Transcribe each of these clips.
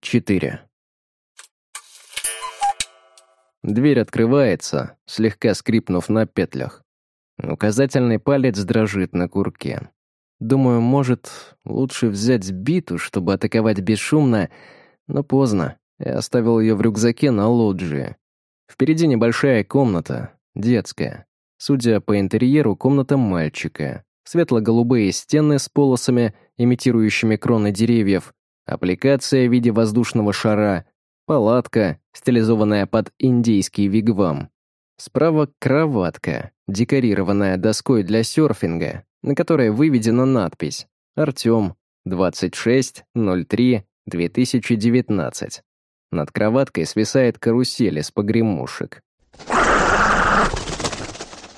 4. Дверь открывается, слегка скрипнув на петлях. Указательный палец дрожит на курке. Думаю, может, лучше взять биту, чтобы атаковать бесшумно, но поздно. Я оставил ее в рюкзаке на лоджии. Впереди небольшая комната, детская. Судя по интерьеру, комната мальчика. Светло-голубые стены с полосами, имитирующими кроны деревьев, аппликация в виде воздушного шара, палатка, стилизованная под индийский вигвам. Справа кроватка, декорированная доской для серфинга, на которой выведена надпись «Артем, 26.03.2019». Над кроваткой свисает карусель из погремушек.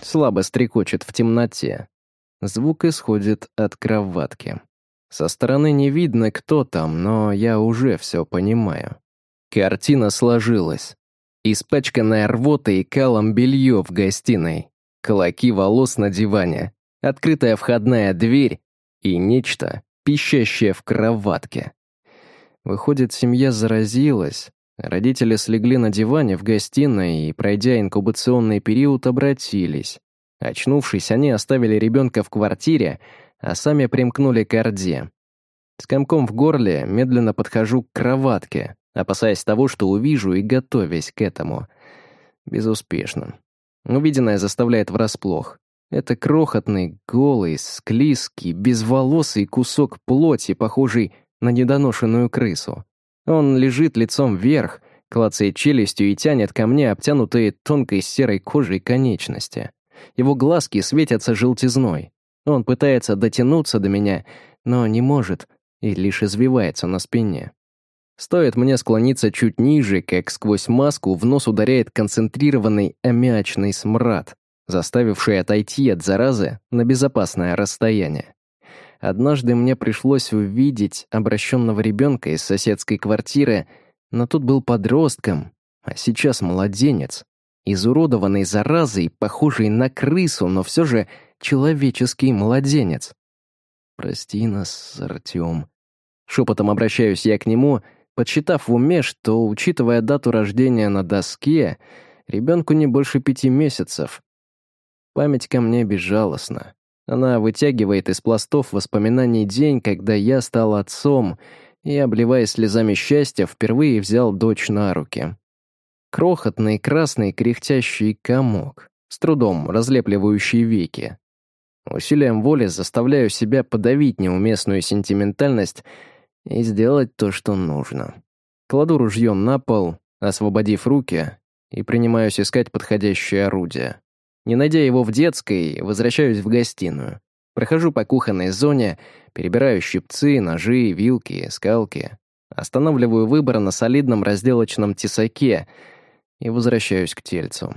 Слабо стрекочет в темноте. Звук исходит от кроватки. Со стороны не видно, кто там, но я уже все понимаю. Картина сложилась. Испачканное рвотой и калом белье в гостиной, клоки волос на диване, открытая входная дверь и нечто, пищащее в кроватке. Выходит, семья заразилась. Родители слегли на диване в гостиной и, пройдя инкубационный период, обратились. Очнувшись, они оставили ребенка в квартире, а сами примкнули к Орде. С комком в горле медленно подхожу к кроватке, опасаясь того, что увижу и готовясь к этому. Безуспешно. Увиденное заставляет врасплох. Это крохотный, голый, склизкий, безволосый кусок плоти, похожий на недоношенную крысу. Он лежит лицом вверх, клацает челюстью и тянет ко мне обтянутые тонкой серой кожей конечности. Его глазки светятся желтизной. Он пытается дотянуться до меня, но не может и лишь извивается на спине. Стоит мне склониться чуть ниже, как сквозь маску в нос ударяет концентрированный аммиачный смрад, заставивший отойти от заразы на безопасное расстояние. Однажды мне пришлось увидеть обращенного ребенка из соседской квартиры, но тут был подростком, а сейчас младенец, изуродованный заразой, похожий на крысу, но все же человеческий младенец. «Прости нас, Артем». Шепотом обращаюсь я к нему — подсчитав в уме, что, учитывая дату рождения на доске, ребенку не больше пяти месяцев. Память ко мне безжалостна. Она вытягивает из пластов воспоминаний день, когда я стал отцом и, обливаясь слезами счастья, впервые взял дочь на руки. Крохотный красный кряхтящий комок, с трудом разлепливающий веки. Усилием воли заставляю себя подавить неуместную сентиментальность и сделать то, что нужно. Кладу ружье на пол, освободив руки, и принимаюсь искать подходящее орудие. Не найдя его в детской, возвращаюсь в гостиную. Прохожу по кухонной зоне, перебираю щипцы, ножи, вилки, скалки. Останавливаю выбор на солидном разделочном тесаке и возвращаюсь к тельцу.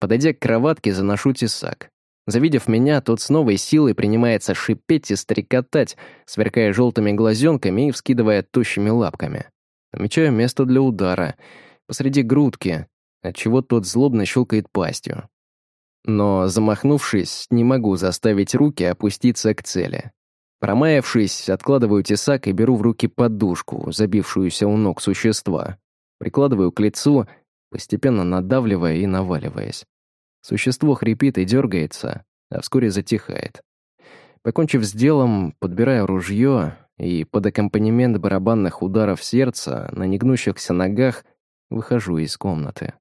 Подойдя к кроватке, заношу тесак. Завидев меня, тот с новой силой принимается шипеть и стрекотать, сверкая желтыми глазенками и вскидывая тощими лапками. Намечаю место для удара, посреди грудки, отчего тот злобно щелкает пастью. Но, замахнувшись, не могу заставить руки опуститься к цели. Промаявшись, откладываю тесак и беру в руки подушку, забившуюся у ног существа. Прикладываю к лицу, постепенно надавливая и наваливаясь. Существо хрипит и дергается, а вскоре затихает. Покончив с делом, подбираю ружье и под аккомпанемент барабанных ударов сердца на негнущихся ногах выхожу из комнаты.